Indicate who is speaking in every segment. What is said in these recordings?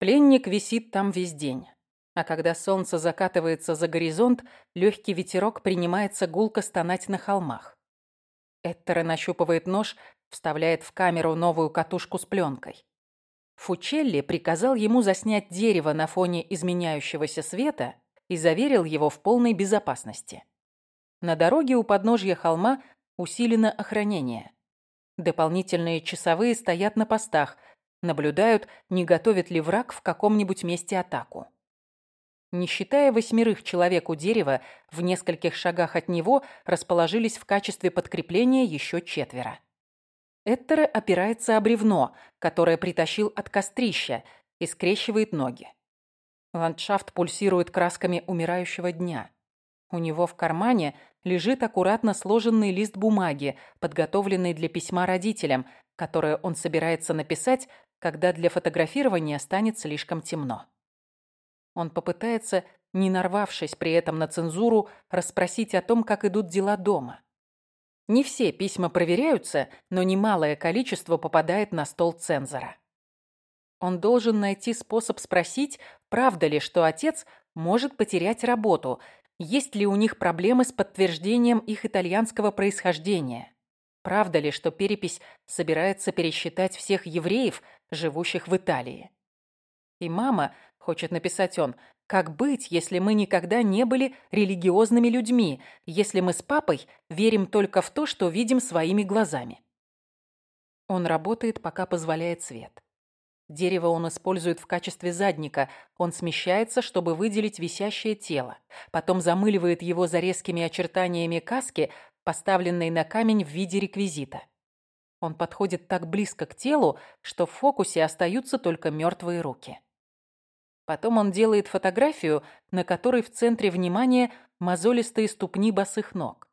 Speaker 1: Пленник висит там весь день. А когда солнце закатывается за горизонт, легкий ветерок принимается гулко стонать на холмах. Эттера нащупывает нож, вставляет в камеру новую катушку с пленкой. Фучелли приказал ему заснять дерево на фоне изменяющегося света и заверил его в полной безопасности. На дороге у подножья холма усилено охранение. Дополнительные часовые стоят на постах, наблюдают, не готовит ли враг в каком-нибудь месте атаку. Не считая восьмерых человек у дерева, в нескольких шагах от него расположились в качестве подкрепления еще четверо. Эттере опирается о бревно, которое притащил от кострища, и скрещивает ноги. Ландшафт пульсирует красками умирающего дня. У него в кармане лежит аккуратно сложенный лист бумаги, подготовленный для письма родителям, которое он собирается написать, когда для фотографирования станет слишком темно. Он попытается, не нарвавшись при этом на цензуру, расспросить о том, как идут дела дома. Не все письма проверяются, но немалое количество попадает на стол цензора. Он должен найти способ спросить, правда ли, что отец может потерять работу, есть ли у них проблемы с подтверждением их итальянского происхождения. Правда ли, что перепись собирается пересчитать всех евреев, живущих в Италии? И мама, хочет написать он, как быть, если мы никогда не были религиозными людьми, если мы с папой верим только в то, что видим своими глазами? Он работает, пока позволяет свет. Дерево он использует в качестве задника. Он смещается, чтобы выделить висящее тело. Потом замыливает его за резкими очертаниями каски, поставленной на камень в виде реквизита. Он подходит так близко к телу, что в фокусе остаются только мертвые руки. Потом он делает фотографию, на которой в центре внимания мозолистые ступни босых ног.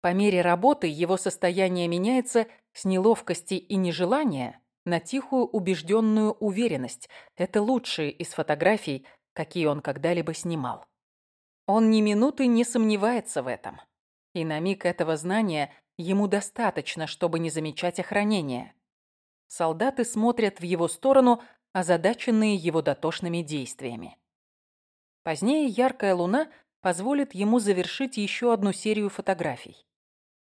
Speaker 1: По мере работы его состояние меняется с неловкости и нежелания на тихую убежденную уверенность. Это лучшие из фотографий, какие он когда-либо снимал. Он ни минуты не сомневается в этом. И на миг этого знания ему достаточно, чтобы не замечать охранения. Солдаты смотрят в его сторону, озадаченные его дотошными действиями. Позднее яркая луна позволит ему завершить еще одну серию фотографий.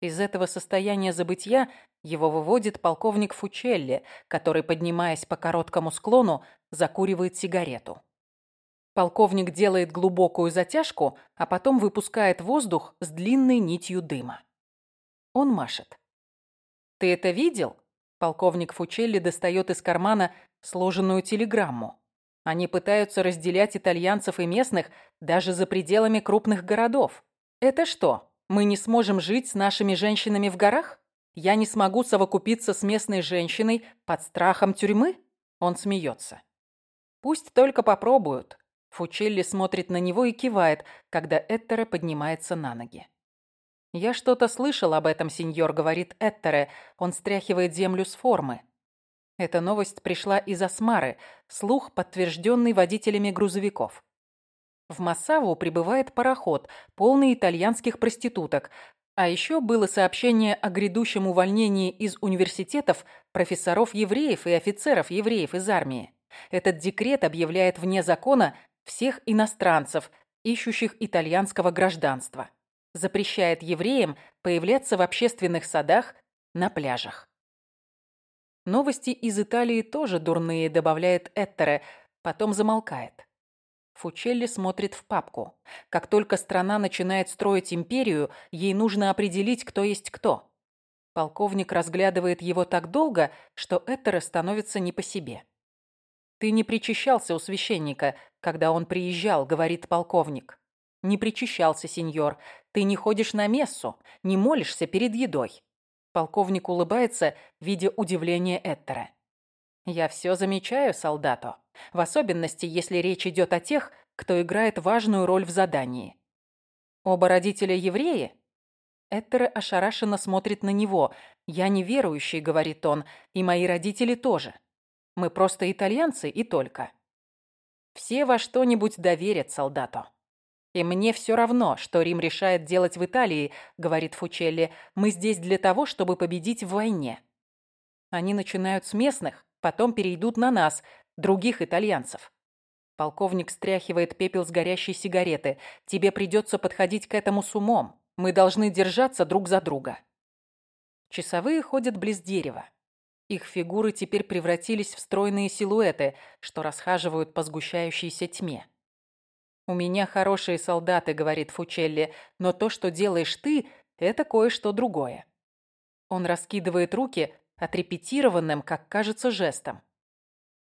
Speaker 1: Из этого состояния забытья его выводит полковник Фучелли, который, поднимаясь по короткому склону, закуривает сигарету. Полковник делает глубокую затяжку, а потом выпускает воздух с длинной нитью дыма. Он машет. «Ты это видел?» Полковник Фучелли достает из кармана сложенную телеграмму. Они пытаются разделять итальянцев и местных даже за пределами крупных городов. Это что, мы не сможем жить с нашими женщинами в горах? Я не смогу совокупиться с местной женщиной под страхом тюрьмы? Он смеется. Пусть только попробуют. Фучелли смотрит на него и кивает, когда Эттере поднимается на ноги. «Я что-то слышал об этом, сеньор», — говорит Эттере. Он стряхивает землю с формы. Эта новость пришла из Асмары, слух, подтвержденный водителями грузовиков. В Массаву прибывает пароход, полный итальянских проституток. А еще было сообщение о грядущем увольнении из университетов профессоров-евреев и офицеров-евреев из армии. Этот декрет объявляет вне закона всех иностранцев, ищущих итальянского гражданства. Запрещает евреям появляться в общественных садах, на пляжах. Новости из Италии тоже дурные, добавляет Эттере, потом замолкает. Фучелли смотрит в папку. Как только страна начинает строить империю, ей нужно определить, кто есть кто. Полковник разглядывает его так долго, что Эттере становится не по себе. «Ты не причащался у священника, когда он приезжал», — говорит полковник. «Не причащался, сеньор. Ты не ходишь на мессу, не молишься перед едой. Полковник улыбается, видя удивление Эттера. «Я все замечаю, солдату, в особенности, если речь идет о тех, кто играет важную роль в задании. Оба родителя евреи?» Эттере ошарашенно смотрит на него. «Я неверующий», — говорит он, — «и мои родители тоже. Мы просто итальянцы и только». Все во что-нибудь доверят солдату. «И мне все равно, что Рим решает делать в Италии», — говорит Фучелли. «Мы здесь для того, чтобы победить в войне». Они начинают с местных, потом перейдут на нас, других итальянцев. Полковник стряхивает пепел с горящей сигареты. Тебе придется подходить к этому с умом. Мы должны держаться друг за друга. Часовые ходят близ дерева. Их фигуры теперь превратились в стройные силуэты, что расхаживают по сгущающейся тьме. «У меня хорошие солдаты», — говорит Фучелли, «но то, что делаешь ты, это кое-что другое». Он раскидывает руки отрепетированным, как кажется, жестом.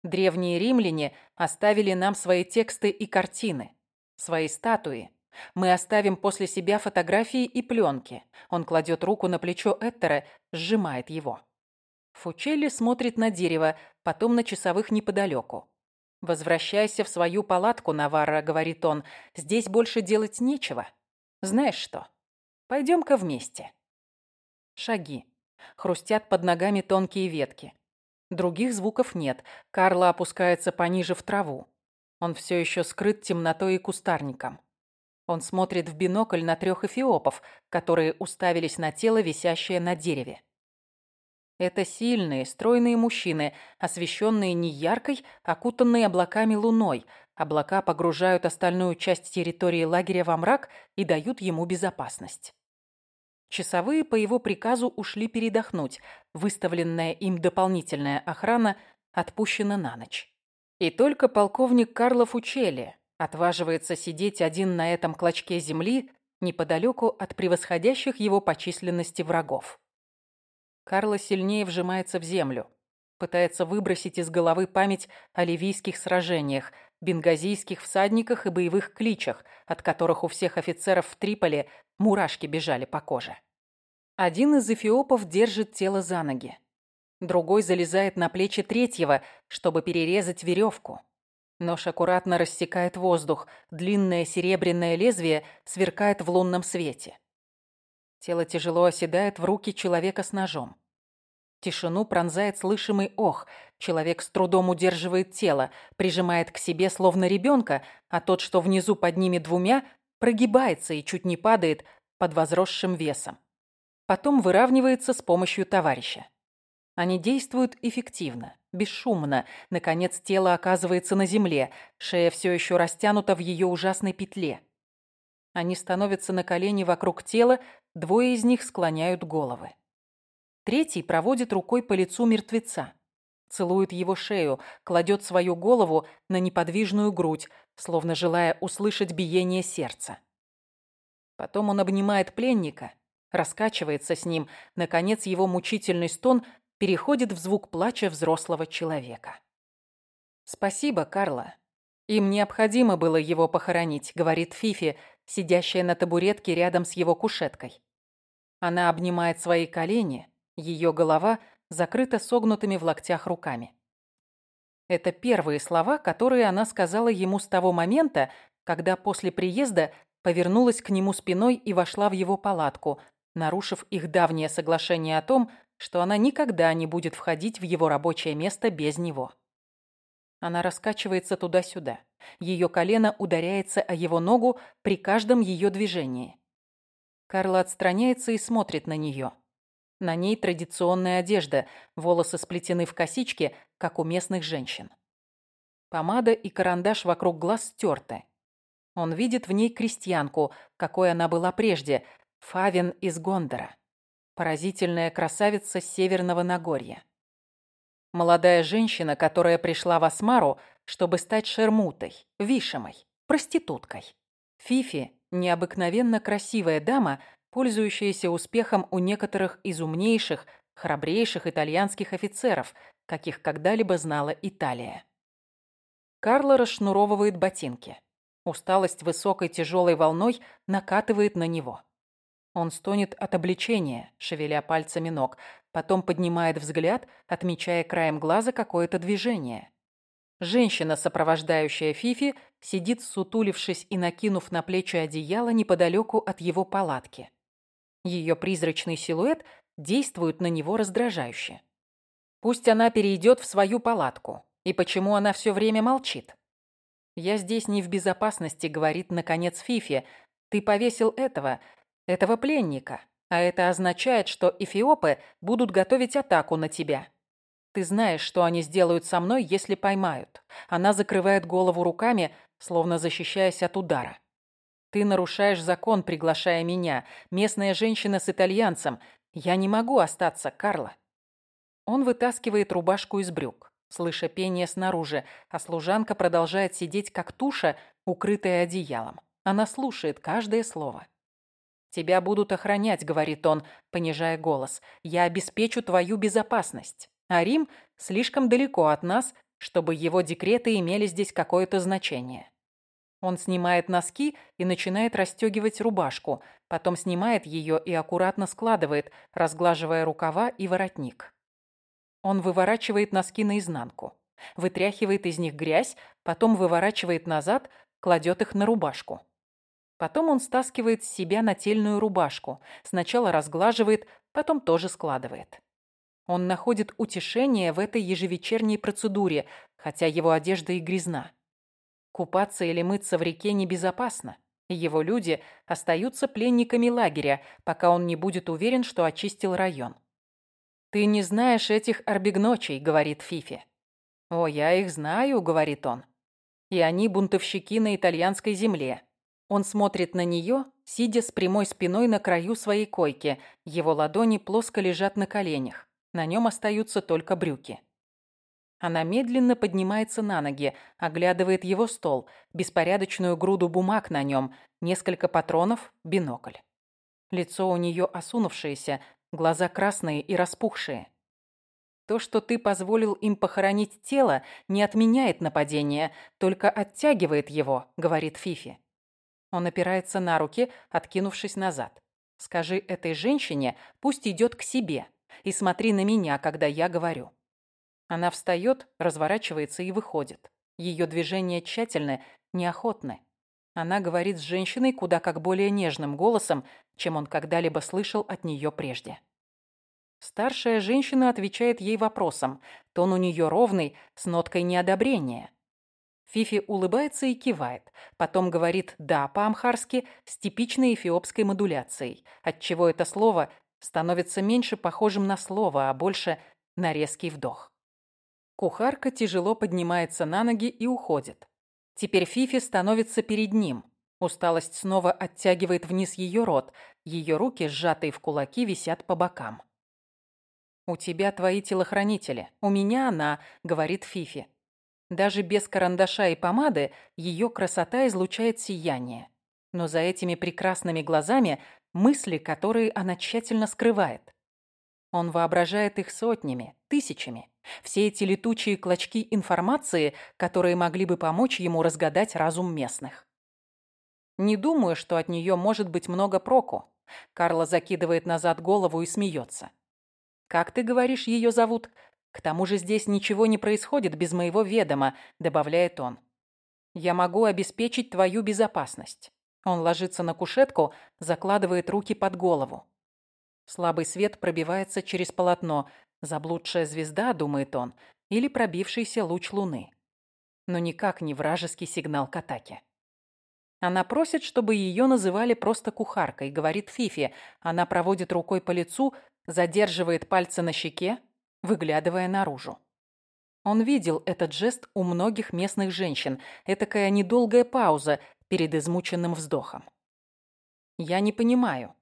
Speaker 1: Древние римляне оставили нам свои тексты и картины, свои статуи. Мы оставим после себя фотографии и пленки. Он кладет руку на плечо Эттера, сжимает его. Фучелли смотрит на дерево, потом на часовых неподалеку. «Возвращайся в свою палатку, Наварра», — говорит он. «Здесь больше делать нечего. Знаешь что? Пойдем-ка вместе». Шаги. Хрустят под ногами тонкие ветки. Других звуков нет. Карла опускается пониже в траву. Он все еще скрыт темнотой и кустарником. Он смотрит в бинокль на трех эфиопов, которые уставились на тело, висящее на дереве. Это сильные, стройные мужчины, освещенные не яркой, окутанные облаками луной. Облака погружают остальную часть территории лагеря во мрак и дают ему безопасность. Часовые по его приказу ушли передохнуть. Выставленная им дополнительная охрана отпущена на ночь. И только полковник Карлов Учели отваживается сидеть один на этом клочке земли неподалеку от превосходящих его по численности врагов. Карло сильнее вжимается в землю. Пытается выбросить из головы память о ливийских сражениях, бенгазийских всадниках и боевых кличах, от которых у всех офицеров в Триполи Мурашки бежали по коже. Один из эфиопов держит тело за ноги. Другой залезает на плечи третьего, чтобы перерезать веревку. Нож аккуратно рассекает воздух, длинное серебряное лезвие сверкает в лунном свете. Тело тяжело оседает в руки человека с ножом. Тишину пронзает слышимый ох. Человек с трудом удерживает тело, прижимает к себе словно ребенка, а тот, что внизу под ними двумя, прогибается и чуть не падает под возросшим весом. Потом выравнивается с помощью товарища. Они действуют эффективно, бесшумно. Наконец тело оказывается на земле, шея все еще растянута в ее ужасной петле. Они становятся на колени вокруг тела, двое из них склоняют головы. Третий проводит рукой по лицу мертвеца. Целует его шею, кладет свою голову на неподвижную грудь, словно желая услышать биение сердца. Потом он обнимает пленника, раскачивается с ним. Наконец его мучительный стон переходит в звук плача взрослого человека. «Спасибо, Карла. Им необходимо было его похоронить», — говорит Фифи, сидящая на табуретке рядом с его кушеткой. Она обнимает свои колени, ее голова закрыта согнутыми в локтях руками. Это первые слова, которые она сказала ему с того момента, когда после приезда повернулась к нему спиной и вошла в его палатку, нарушив их давнее соглашение о том, что она никогда не будет входить в его рабочее место без него. Она раскачивается туда-сюда. Ее колено ударяется о его ногу при каждом ее движении. Карла отстраняется и смотрит на нее. На ней традиционная одежда, волосы сплетены в косички, как у местных женщин. Помада и карандаш вокруг глаз стерты. Он видит в ней крестьянку, какой она была прежде, Фавин из Гондора. Поразительная красавица Северного Нагорья. Молодая женщина, которая пришла в Асмару, чтобы стать шермутой, вишемой, проституткой. Фифи – необыкновенно красивая дама, пользующаяся успехом у некоторых из умнейших, храбрейших итальянских офицеров, каких когда-либо знала Италия. Карло расшнуровывает ботинки. Усталость высокой тяжелой волной накатывает на него. Он стонет от облегчения, шевеля пальцами ног, потом поднимает взгляд, отмечая краем глаза какое-то движение. Женщина, сопровождающая Фифи, сидит, сутулившись и накинув на плечи одеяло неподалеку от его палатки. Ее призрачный силуэт действует на него раздражающе. Пусть она перейдет в свою палатку. И почему она все время молчит? «Я здесь не в безопасности», — говорит, наконец, Фифи. «Ты повесил этого, этого пленника, а это означает, что эфиопы будут готовить атаку на тебя. Ты знаешь, что они сделают со мной, если поймают. Она закрывает голову руками, словно защищаясь от удара. Ты нарушаешь закон, приглашая меня. Местная женщина с итальянцем. Я не могу остаться, Карла. Он вытаскивает рубашку из брюк, слыша пение снаружи, а служанка продолжает сидеть как туша, укрытая одеялом. Она слушает каждое слово. «Тебя будут охранять», — говорит он, понижая голос. «Я обеспечу твою безопасность. А Рим слишком далеко от нас, чтобы его декреты имели здесь какое-то значение». Он снимает носки и начинает расстегивать рубашку, потом снимает ее и аккуратно складывает, разглаживая рукава и воротник. Он выворачивает носки наизнанку, вытряхивает из них грязь, потом выворачивает назад, кладет их на рубашку. Потом он стаскивает с себя нательную рубашку, сначала разглаживает, потом тоже складывает. Он находит утешение в этой ежевечерней процедуре, хотя его одежда и грязна. Купаться или мыться в реке небезопасно. Его люди остаются пленниками лагеря, пока он не будет уверен, что очистил район. «Ты не знаешь этих арбигночей», — говорит Фифи. «О, я их знаю», — говорит он. «И они бунтовщики на итальянской земле. Он смотрит на нее, сидя с прямой спиной на краю своей койки. Его ладони плоско лежат на коленях. На нем остаются только брюки. Она медленно поднимается на ноги, оглядывает его стол, беспорядочную груду бумаг на нем, несколько патронов, бинокль. Лицо у нее осунувшееся, глаза красные и распухшие. То, что ты позволил им похоронить тело, не отменяет нападение, только оттягивает его, говорит Фифи. Он опирается на руки, откинувшись назад. «Скажи этой женщине, пусть идет к себе, и смотри на меня, когда я говорю». Она встает, разворачивается и выходит. Ее движения тщательны, неохотны. Она говорит с женщиной куда как более нежным голосом, чем он когда-либо слышал от нее прежде. Старшая женщина отвечает ей вопросом. Тон у нее ровный, с ноткой неодобрения. Фифи улыбается и кивает. Потом говорит «да» по-амхарски с типичной эфиопской модуляцией, отчего это слово становится меньше похожим на слово, а больше на резкий вдох. Кухарка тяжело поднимается на ноги и уходит. Теперь Фифи становится перед ним. Усталость снова оттягивает вниз ее рот. Ее руки, сжатые в кулаки, висят по бокам. «У тебя твои телохранители. У меня она», — говорит Фифи. Даже без карандаша и помады ее красота излучает сияние. Но за этими прекрасными глазами мысли, которые она тщательно скрывает. Он воображает их сотнями, тысячами. Все эти летучие клочки информации, которые могли бы помочь ему разгадать разум местных. Не думаю, что от нее может быть много проку. Карла закидывает назад голову и смеется. «Как ты говоришь, ее зовут?» К тому же здесь ничего не происходит без моего ведома, добавляет он. Я могу обеспечить твою безопасность. Он ложится на кушетку, закладывает руки под голову. Слабый свет пробивается через полотно. Заблудшая звезда, думает он, или пробившийся луч луны. Но никак не вражеский сигнал к атаке. Она просит, чтобы ее называли просто кухаркой, говорит Фифи. Она проводит рукой по лицу, задерживает пальцы на щеке, выглядывая наружу. Он видел этот жест у многих местных женщин, этакая недолгая пауза перед измученным вздохом. «Я не понимаю».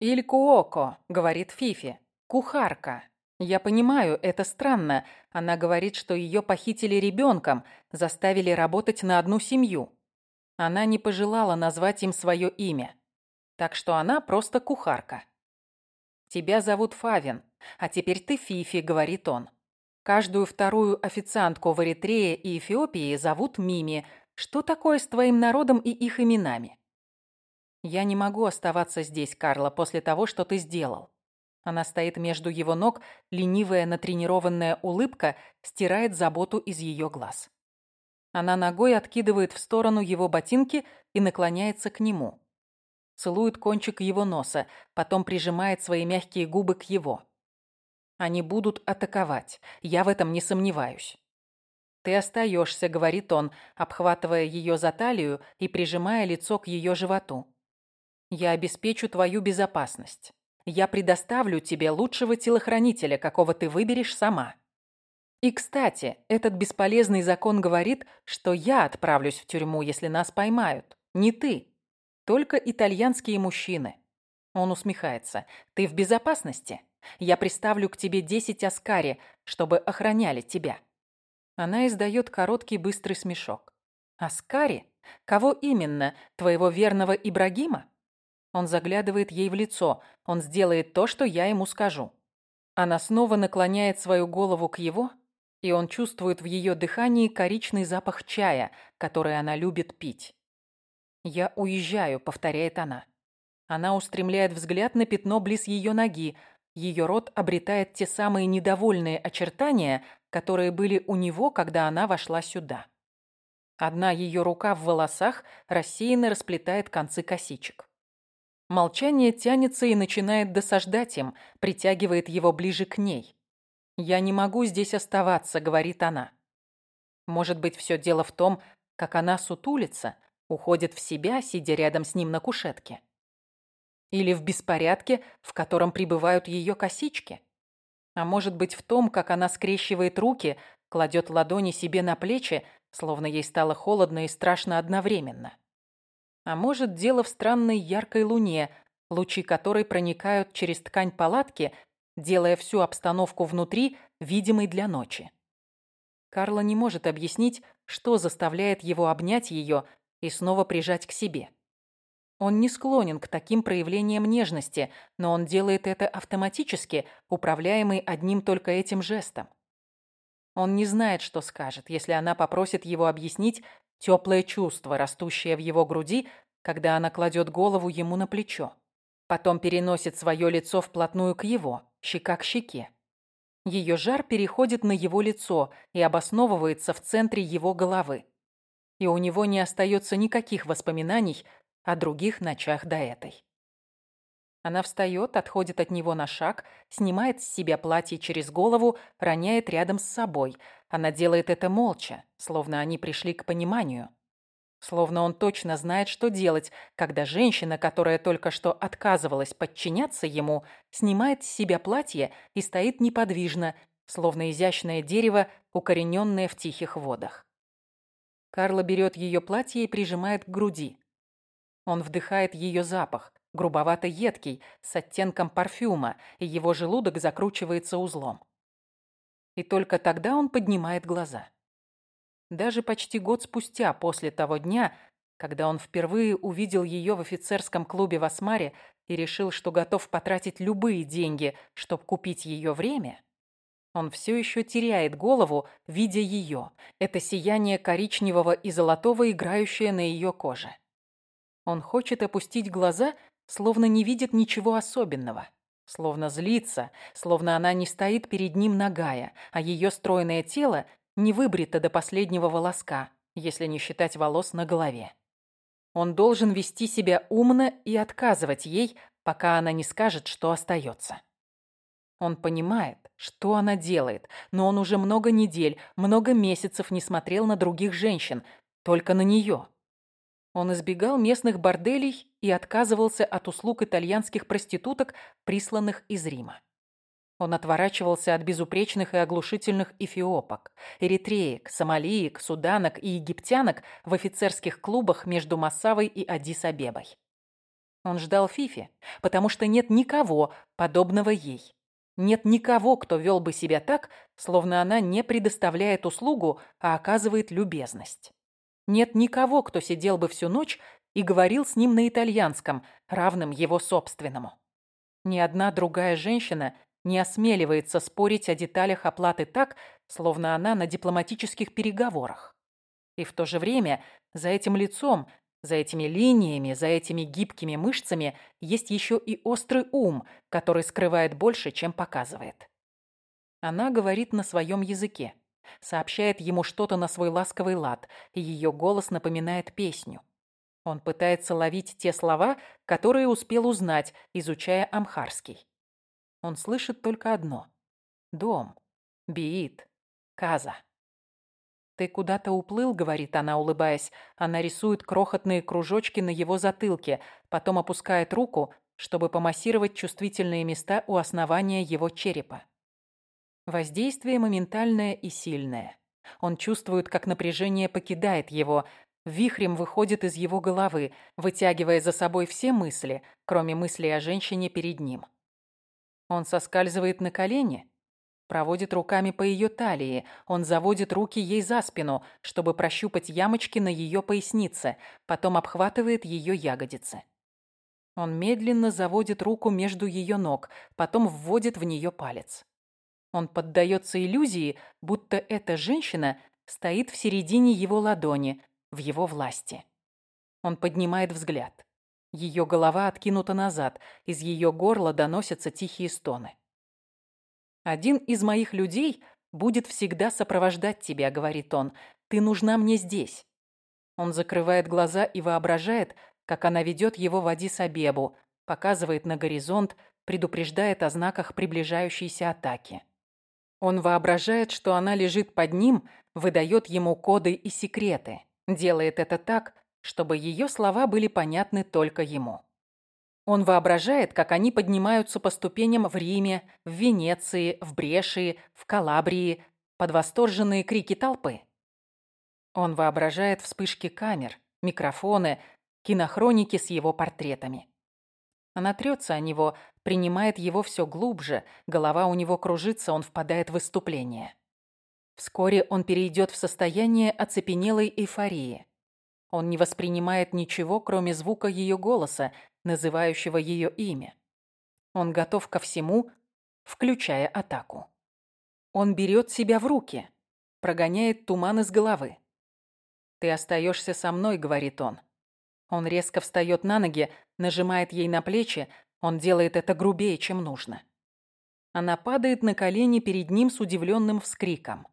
Speaker 1: «Илькуоко», — говорит Фифи, — «кухарка». «Я понимаю, это странно. Она говорит, что ее похитили ребенком, заставили работать на одну семью. Она не пожелала назвать им свое имя. Так что она просто кухарка. Тебя зовут Фавин, а теперь ты Фифи, говорит он. Каждую вторую официантку в Эритрее и Эфиопии зовут Мими. Что такое с твоим народом и их именами? Я не могу оставаться здесь, Карла, после того, что ты сделал. Она стоит между его ног, ленивая натренированная улыбка стирает заботу из ее глаз. Она ногой откидывает в сторону его ботинки и наклоняется к нему целует кончик его носа, потом прижимает свои мягкие губы к его. Они будут атаковать, я в этом не сомневаюсь. «Ты остаешься», — говорит он, обхватывая ее за талию и прижимая лицо к ее животу. «Я обеспечу твою безопасность. Я предоставлю тебе лучшего телохранителя, какого ты выберешь сама. И, кстати, этот бесполезный закон говорит, что я отправлюсь в тюрьму, если нас поймают. Не ты. Только итальянские мужчины. Он усмехается. Ты в безопасности. Я приставлю к тебе десять аскари, чтобы охраняли тебя. Она издает короткий быстрый смешок. Аскари? Кого именно? Твоего верного Ибрагима? Он заглядывает ей в лицо. Он сделает то, что я ему скажу. Она снова наклоняет свою голову к его, и он чувствует в ее дыхании коричный запах чая, который она любит пить. «Я уезжаю», — повторяет она. Она устремляет взгляд на пятно близ ее ноги. Ее рот обретает те самые недовольные очертания, которые были у него, когда она вошла сюда. Одна ее рука в волосах рассеянно расплетает концы косичек. Молчание тянется и начинает досаждать им, притягивает его ближе к ней. «Я не могу здесь оставаться», — говорит она. Может быть, все дело в том, как она сутулится, уходит в себя, сидя рядом с ним на кушетке. Или в беспорядке, в котором пребывают ее косички. А может быть, в том, как она скрещивает руки, кладет ладони себе на плечи, словно ей стало холодно и страшно одновременно. А может, дело в странной яркой луне, лучи которой проникают через ткань палатки делая всю обстановку внутри видимой для ночи. Карла не может объяснить, что заставляет его обнять ее и снова прижать к себе. Он не склонен к таким проявлениям нежности, но он делает это автоматически, управляемый одним только этим жестом. Он не знает, что скажет, если она попросит его объяснить теплое чувство, растущее в его груди, когда она кладет голову ему на плечо. Потом переносит свое лицо вплотную к его, щека к щеке. Ее жар переходит на его лицо и обосновывается в центре его головы. И у него не остается никаких воспоминаний о других ночах до этой. Она встает, отходит от него на шаг, снимает с себя платье через голову, роняет рядом с собой. Она делает это молча, словно они пришли к пониманию. Словно он точно знает, что делать, когда женщина, которая только что отказывалась подчиняться ему, снимает с себя платье и стоит неподвижно, словно изящное дерево, укорененное в тихих водах. Карла берет ее платье и прижимает к груди. Он вдыхает ее запах, грубовато-едкий, с оттенком парфюма, и его желудок закручивается узлом. И только тогда он поднимает глаза. Даже почти год спустя после того дня, когда он впервые увидел ее в офицерском клубе в Асмаре и решил, что готов потратить любые деньги, чтобы купить ее время, он все еще теряет голову, видя ее, это сияние коричневого и золотого, играющее на ее коже. Он хочет опустить глаза, словно не видит ничего особенного. Словно злится, словно она не стоит перед ним нагая, а ее стройное тело не выбрита до последнего волоска, если не считать волос на голове. Он должен вести себя умно и отказывать ей, пока она не скажет, что остается. Он понимает, что она делает, но он уже много недель, много месяцев не смотрел на других женщин, только на нее. Он избегал местных борделей и отказывался от услуг итальянских проституток, присланных из Рима. Он отворачивался от безупречных и оглушительных эфиопок, эритреек, сомалиек, суданок и египтянок в офицерских клубах между Массавой и Адис-Абебой. Он ждал Фифи, потому что нет никого, подобного ей. Нет никого, кто вел бы себя так, словно она не предоставляет услугу, а оказывает любезность. Нет никого, кто сидел бы всю ночь и говорил с ним на итальянском, равным его собственному. Ни одна другая женщина не осмеливается спорить о деталях оплаты так, словно она на дипломатических переговорах. И в то же время за этим лицом, за этими линиями, за этими гибкими мышцами есть еще и острый ум, который скрывает больше, чем показывает. Она говорит на своем языке, сообщает ему что-то на свой ласковый лад, и ее голос напоминает песню. Он пытается ловить те слова, которые успел узнать, изучая амхарский. Он слышит только одно. Дом. Биит. Каза. «Ты куда-то уплыл», — говорит она, улыбаясь. Она рисует крохотные кружочки на его затылке, потом опускает руку, чтобы помассировать чувствительные места у основания его черепа. Воздействие моментальное и сильное. Он чувствует, как напряжение покидает его, вихрем выходит из его головы, вытягивая за собой все мысли, кроме мыслей о женщине перед ним. Он соскальзывает на колени, проводит руками по ее талии, он заводит руки ей за спину, чтобы прощупать ямочки на ее пояснице, потом обхватывает ее ягодицы. Он медленно заводит руку между ее ног, потом вводит в нее палец. Он поддается иллюзии, будто эта женщина стоит в середине его ладони, в его власти. Он поднимает взгляд. Ее голова откинута назад, из ее горла доносятся тихие стоны. «Один из моих людей будет всегда сопровождать тебя», — говорит он. «Ты нужна мне здесь». Он закрывает глаза и воображает, как она ведет его в Адис-Абебу, показывает на горизонт, предупреждает о знаках приближающейся атаки. Он воображает, что она лежит под ним, выдает ему коды и секреты, делает это так, чтобы ее слова были понятны только ему. Он воображает, как они поднимаются по ступеням в Риме, в Венеции, в Брешии, в Калабрии, под восторженные крики толпы. Он воображает вспышки камер, микрофоны, кинохроники с его портретами. Она трется о него, принимает его все глубже, голова у него кружится, он впадает в выступление. Вскоре он перейдет в состояние оцепенелой эйфории. Он не воспринимает ничего, кроме звука ее голоса, называющего ее имя. Он готов ко всему, включая атаку. Он берет себя в руки, прогоняет туман из головы. «Ты остаешься со мной», — говорит он. Он резко встает на ноги, нажимает ей на плечи, он делает это грубее, чем нужно. Она падает на колени перед ним с удивленным вскриком.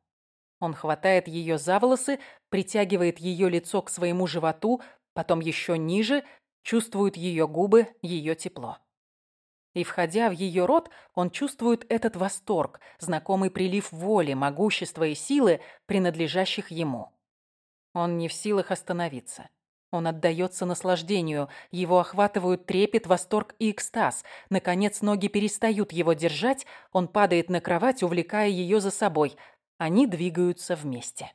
Speaker 1: Он хватает ее за волосы, притягивает ее лицо к своему животу, потом еще ниже, чувствует ее губы, ее тепло. И, входя в ее рот, он чувствует этот восторг, знакомый прилив воли, могущества и силы, принадлежащих ему. Он не в силах остановиться. Он отдается наслаждению, его охватывают трепет, восторг и экстаз. Наконец ноги перестают его держать, он падает на кровать, увлекая ее за собой. Они двигаются вместе.